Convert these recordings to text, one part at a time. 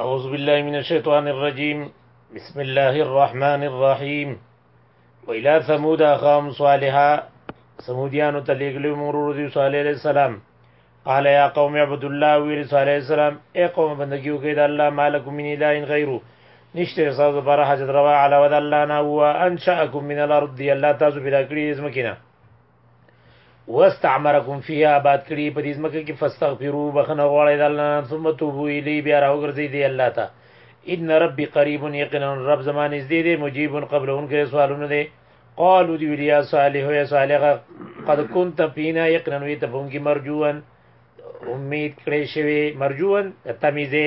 اعوذ بالله من الشیطان الرجیم بسم الله الرحمن الرحیم وإلى ثمود أخاهم صالحا سمودیانو ته لېږلی مرور دی صالح علیه السلام قال یا قوم عبد الله ویل صالح علیه السلام ای قوم بندگی وکړئ د الله مالکم من اله غیره نشته تاسو لپاره حاجت روا علاوه د الله نه هو انشأکم من الارض دی الله تاسو پیدا کړی زمکینه واستعمرکم فيها آباد کړي په دې ځمکه کې فاستغفروا بخنه غواړي د الله ثم توبوا الیه بیا راوګرځي دی الله ته ان ربي قريب یقینا رب زمان نږدې دی مجيب قبل انکه سوالونه دي قالوا دی ویلیا صالح یا صالح قد كنت فينا یقینا وی ته پونګي مرجوان امید کړې شوی مرجوان تمیزه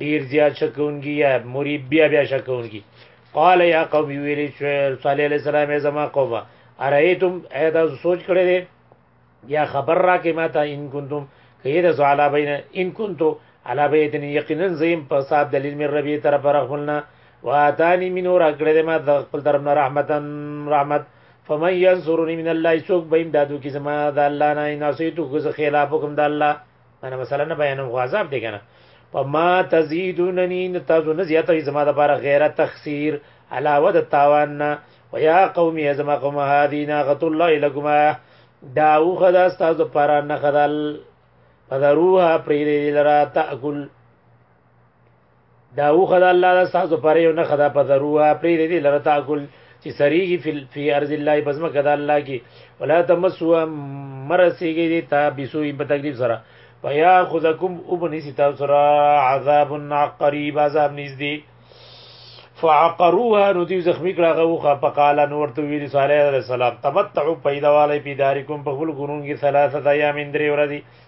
ډیر زیات شکونګي یا مریب بیا بیا شکونګي قال یا قوم ویلی صالح علیہ السلام زما قومه ارایتم ایدا سوچ کړی دی یا خبر را کې ماته ان کنتم کید زعلا بین ان کنتو علا بیتن یقینا زیم په صاحب دلیل مې ربي تر پر خپلنا واتانی من اور اکړه دې ما د خپل طرف نه رحمتن رحمت فمن ينصرني من الله سوق بهم دادو کی زما د الله نه ناسیتو غز خلاف حکم د الله انا مثلا نه بیانوم خو عذاب دی کنه فما تزيدونني تاسو نه زیاتوي زما د بار غیره تخسیر علاوه د تاوان نه ويا قوم يا زما قوم هذه ناقه الله لكم دا او خدا تاسو پر نه خدل فذروها پریری لرا تاکل دا اوخه د الله د سازو پر یو نه خدا په ضروره پرې دې لره تاکل چې سریږي فی فی ارض الله بزمه کده الله کې ولا تمسو مرسیږي دې تا بسو په تکلیف سره پیا خذکم ابن ستا سرا عذاب قریب عذاب نږدې فعقروها نو دی زخمی کړه غوخه په قال نور تو ویل صالح علیہ السلام تمتعوا پیدواله پیدارکم په خپل ګورون کې ثلاثه ایام اندرې ورځي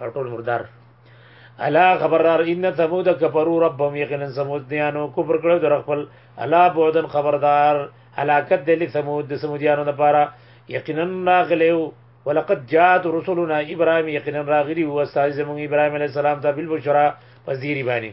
او ټول مردار الا خبر را ان ثمود کفروا ربهم یقینا ثمود دیانو کفر کړو در خپل الا بودن خبردار هلاکت دل ثمود د ثمودیانو لپاره یقینا راغلیو ولقد جاءت رسلنا ابراهيم یقینا راغلی او استاد زمون ابراهيم عليه السلام ته بالبشرا پذيري باندې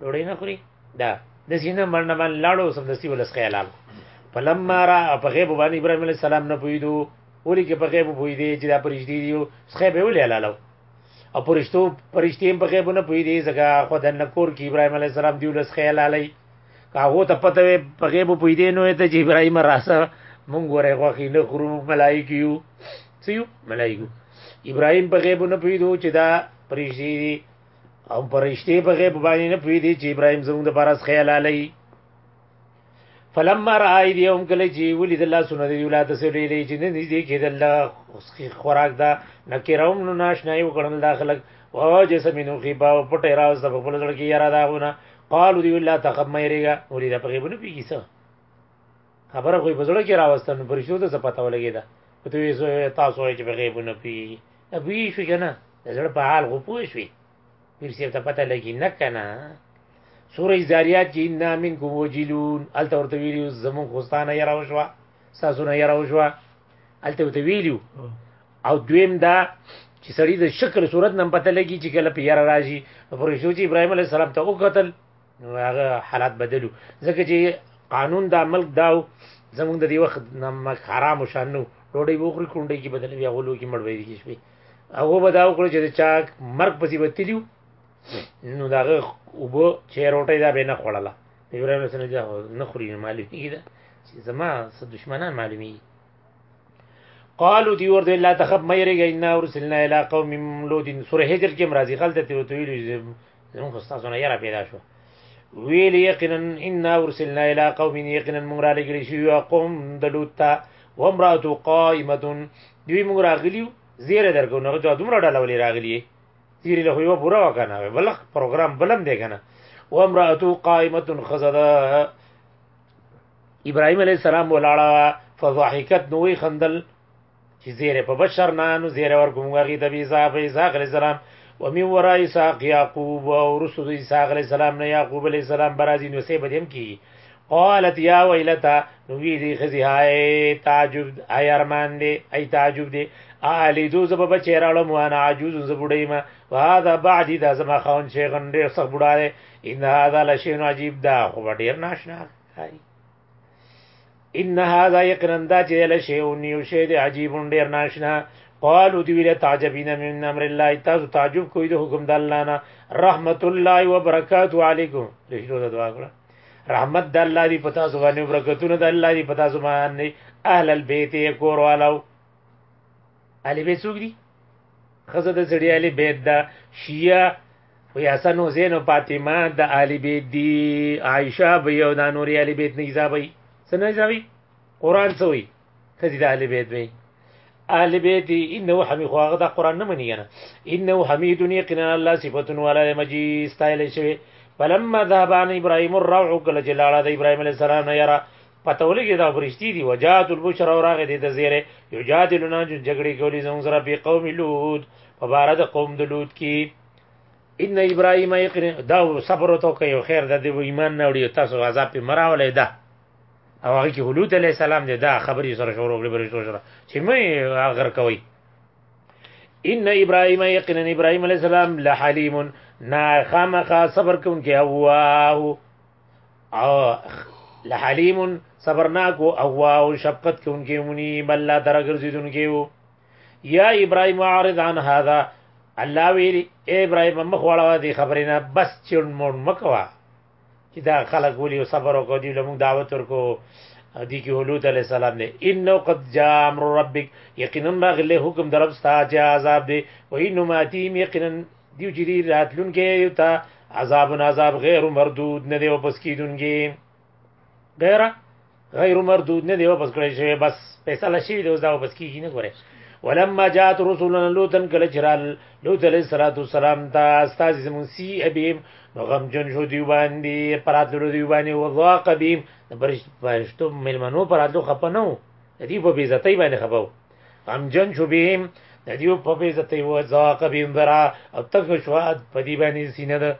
ډوړې نه خوري دا د سینه مرنه باندې لاړو سم د سیول اس خیال فلما را په غیب باندې ابراهيم عليه السلام نه پویدو ولي کې په غیب پوی دی چې دا پرشتي دی او څخه به ولې لاله او پرشتو پرشتي په غیب نه پوی دی ځکه خو د نکور کې ابراهيم عليه السلام دی ولس خیال علي هغه ته پته وي په غیب پوی دی نو ته چې ابراهيم راسه مونږ ورې غوخي نه خورو ملائکه یو سيو ملائکه ابراهيم په غیب نه پوی دی چې دا پرشتي دی او پرشته په غیب باندې نه پوي دي چې ابراهيم زموږ د پارس خیال علي فلما را ايديهم کله چې ولید الله سنت دی ولات سره لري چې نه دي کې د الله خوراک دا نکروم نو ناشنای وکړل دا خلک او جس مينو خي باو پټه راوس په خپل ځل کې یاره داونه قالو دی الله تخم مېریګا ولید په غیب نه پیږي څه خبره خو په زړه کې راوسته نو پر شو ته څه پته ولګی دا په توې سو تاسو وایي چې په غیب نه پی ابي شو کنه د زړه په حال خو پوه شوي پیر سیب ته پته لګی نه کنه سوره زاریات چې ان منکم وجلون الته ورته ویلو زمون خوستانه یې راوښوا ساسو نه یې راوښوا الته ورته ویلو او دویم دا چې سړی د شکل صورت نن پته لګی چې کله پیار راځي پر شو چې ابراهيم عليه السلام ته وکتل هغه حالات بدلو ځکه چې قانون دا ملک داو زمونږ د دې وخت نمک حرام شانو ډوډۍ وخوري کونډې کې بدل بیا غلو کې مړ ویل کیږي هغه به دا وکړي چې چا مرګ پسې وتلیو نو دا وبو چې روټۍ دا به نه خوړله ابراهيم حسن دا نه خوري معلومیږي دا چې زما څه دشمنان معلومیږي قالو دی ورته لا تخب مې رګ ان ورسلنا الى قوم لود سوره هجر کې مرضی غلطه ته ویل زموږ استادو نه یره پیدا شو ویل یقینا ان ارسلنا الى قوم یقینا موږ را لګل شو یو قوم د لوط ته وامراته قائمه دوی موږ راغلیو زیره درکو نه جو دومره ډاله ولې راغلی زیره له یو پورا وکنه بل پروګرام بلم دی کنه وامراته قائمه خزدا ابراهيم عليه السلام ولاړه فضحكت نوې خندل چې زیره په بشر نه نو زیره ورکو موږ غي د بیزا په عیسی علی السلام و می ورا اسحاق یعقوب او رسول اسحاق علی السلام نه یعقوب علی السلام برازي نو سه بدیم کی قالت یا ویلتا نو وی دی خزی های تعجب ای ارمان دی ای تعجب دی الی دو زب بچی راړم وانا عجوز زبډی ما وهذا بعدی دا زما خون شیخ ډیر سخت بډاره ان هذا لشین عجیب دا خو ډیر ناشنا دی ان هذا یقینا دا چې له شی او نیو شی دی عجیب ډیر ناشنا قالو دی ویله تعجبین من امر الله تاسو تعجب کوی د حکم د الله نه رحمت الله وبرکاته علیکم لشرو د دعا کړه رحمت د الله دی پتا سو باندې برکتونه د الله دی پتا سو باندې اهل البیت کور والو علی بیت سوګری خزه د سړی علی بیت دا شیعه وی حسن حسین او فاطمه د اهل بیت دی عائشه به یو د نور اهل بیت نه حسابي سنه حسابي قران سوی خزي د اهل بیت وی اهل بیت انه حمید خو هغه د قران نه منی نه انه حمید یقینا الله صفاتون والا مجی استایل شوی فلما ذهب عن ابراهيم الروع کله چې لاړه د ابراهيم عليه السلام نه یرا پته ولګي دا فرشتي دي وجات البشر او راغې دي د زیره یو جادلنا جون جګړې کولی زموږ سره په قوم لوط په بار د قوم د لوط کې ان ابراهيم يقين دا صبر وته کوي خیر د دې ایمان نه وړي تاسو عذاب په مراولې ده او هغه کې هلوت عليه السلام دې دا خبري سره شروع کړې برښتو سره چې مې غر کوي ان ابراهيم يقين ابراهيم عليه السلام لحليم نا خامخا صبر کوونکی هو اخ لحلیم صبرناک او اغوا او شفقت کوونکی مونی بل لا درګرځیدونکی وو یا ابراهیم عارض عن هذا الله ویلی اے ابراهیم مخ وړه دی خبرې نه بس چون مون مکوا چې دا خلک ولي صبر وکړي دی لمون دعوت ورکو دی کې هلوت علی السلام نه انه قد جاء امر ربک یقینا راغله حکم درب ستا چې عذاب دی و انه ماتیم یقینا دیو چې دی راتلونکې یو تا عذاب عذاب غیر مردود نه دی واپس کیدونکې غیر غیر مردود نه دی واپس کړی شوی بس فیصله شوی دی اوس دا واپس کیږي نه ګوره ولما جاءت رسولنا لوطا کله چرال لوط علیہ الصلوۃ والسلام تا استاد زمون سی ابیم نو غم جن شو دی باندې پرات لور دی باندې وضاق بیم برشتو ملمنو پرات لو خپنو دی په بیزتای باندې خپو غمجن شو بهم د دیو په بیزه ته و ذاق بهم برا او تک شو په دی باندې سینه ده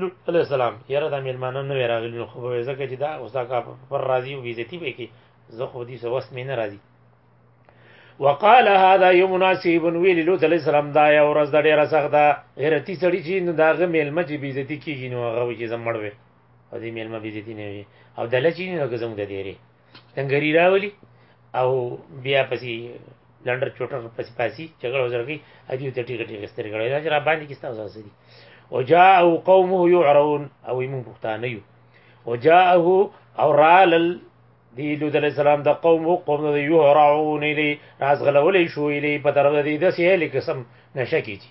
لوط علیہ السلام یاره د میلمانو نه راغلی نو خو به ځکه چې دا اوس دا کا پر راضی او بیزتی به کې زه خو دې سوس مې نه راضی وقال هذا يوم مناسب ویل لوط علیہ السلام دا یو ورځ د ډیره سخت ده غیرتی سړی چې نو داغه میلمه چې بیزتی کیږي نو هغه چې زمړوي او دې میلمه بیزتی نه وي او دلچې نه کوم د دیری تنګری راولي او بیا پسې لندر چوټر پسې پاسي جګړه وزرګي ادي ته ټیګه ټیګه ستري کړي دا چې را باندې کې تاسو سړي وجاء قومه يعرون او موږ پښتانه یو وجاءه او رال دی لوط علیہ السلام د قوم او قوم د یو راعون الی راز غلولې شو الی په طرف د دې د سیل قسم نشه کیږي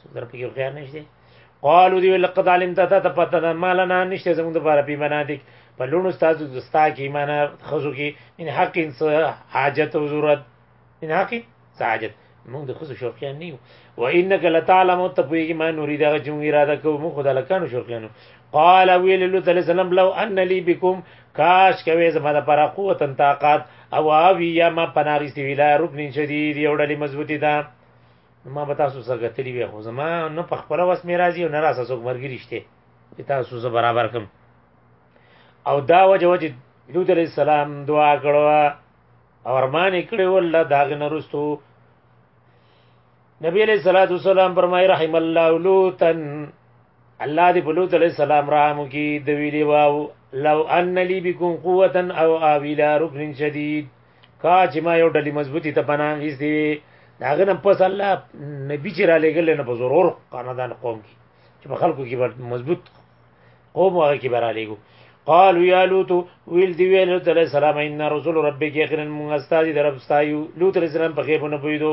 څومره په یو خیال نشته قالو دی لقد علمت ته ته پته ده مال نه نشته زموږ د بار په منادک په لونو استاد دوستا کې ایمان خزو کې ان حق انس حاجت او ضرورت ان حق ساجت موږ د خزو شوقیان نه یو و انک لتعلم تبویږي ما نوري دا چې موږ اراده کوو موږ خدای لکانو شوقیانو قال ویل له تعالی سلام لو ان لی بكم کاش کوي زما د پر قوت طاقت او اوی یا ما پناغستی ویلا رکن شدید یو ډلی مضبوطی ده نو ما به تاسو سره کتلي وي خو زما نه په خپل وس مې راځي او نه راسه څوک مرګري شته چې تاسو زه برابر کم او دا وجه وجه لوط علیہ السلام دعا کړو او ارمان کړو الله داغه نرستو نبی علیہ الصلوۃ والسلام فرمای رحم الله لوطن الله دې بلوط علیہ السلام رحم کی د ویلی واو لو ان لی بكم قوتا او اویلا رکن شدید کا چې ما یو ډلې مضبوطی ته پناه غیستې وي دا غنم پس الله نبی چې را لګل نه په ضرور قانادان قوم کې چې په خلکو کې مضبوط قوم هغه کې برا لګو قال یا لوط ویل دی ویل لوط علیہ السلام ان رسول ربک یقینا من استاذ درب استایو لوط علیہ السلام په غیبونه پویدو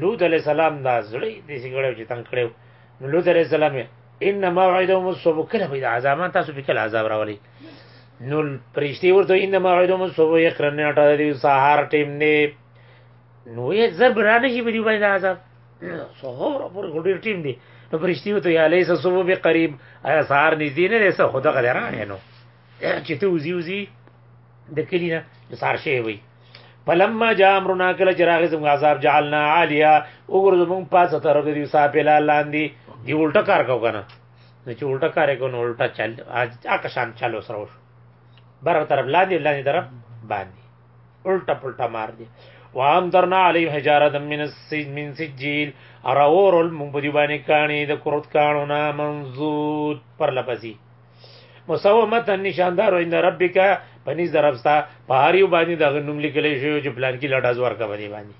لوط علیہ السلام دا زړی دې سګړیو چې تنگ کړو نو لوط علیہ السلام ان موعدهم الصبح کله به عذاب تاسو به کله عذاب راولي نو پرشتي ورته ان موعدهم الصبح یقرن اٹا دی سحر ټیم نه نو یې ضرب را نه شي بده باندې عذاب سحر پر ګډیر ټیم دی نو پرشتي ورته یا لیس الصبح بقریب آیا سحر نږدې نه دی څه خدا غره نه نو چې ته وزي وزي د کلی نه نثار شوی وي فلما جاء امرنا کله چې راغی زموږ عذاب جعلنا عالیا وګور زموږ پاسه تر دې یو ساپلا لاندې دی الټا کار کو کنه نه چې الټا کار کو نو الټا چل اج اکه شان چلو سره وشو بر طرف لاندې لاندې طرف باندې الټا پلټا مار دی وام درنا علی حجاره من السج من سجیل اراور المبدی باندې کانی د کرت کانو نا منزود پر لپسی مسومتا نشاندار عند ربک پنځ درفستا په هر یو باندې د غنوم لیکل شوی چې پلان کې لټ ازور کا باندې باندې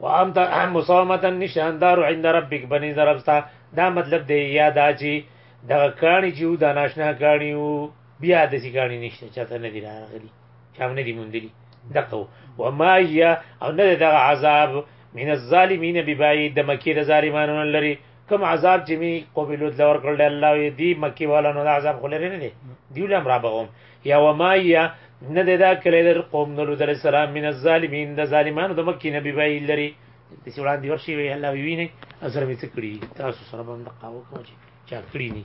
وام ته مسومتا نشاندار عند ربک پنځ درفستا دا مطلب دی یا دا چې د کانی چې د ناشنا کانی وو بیا د سی کانی نشته چاته نه دی راغلی چا نه دی مونږ دی دقو وما هي او نه دغه عذاب من الظالمین ببعید د مکی د ظالمانو لري کوم عذاب چې می قوم لوط لور کړل الله یې دی مکی والا نو عذاب خو لري نه دی دی لم را بغوم یا و ما یا نه دی دا کړی در قوم نو لوط علی السلام من الظالمین د ظالمانو د مکی نبی وای لري د سوران دی ورشي وی الله وی نه اثر می څکړي تاسو سره باندې قاو کوم چې چا کړی نه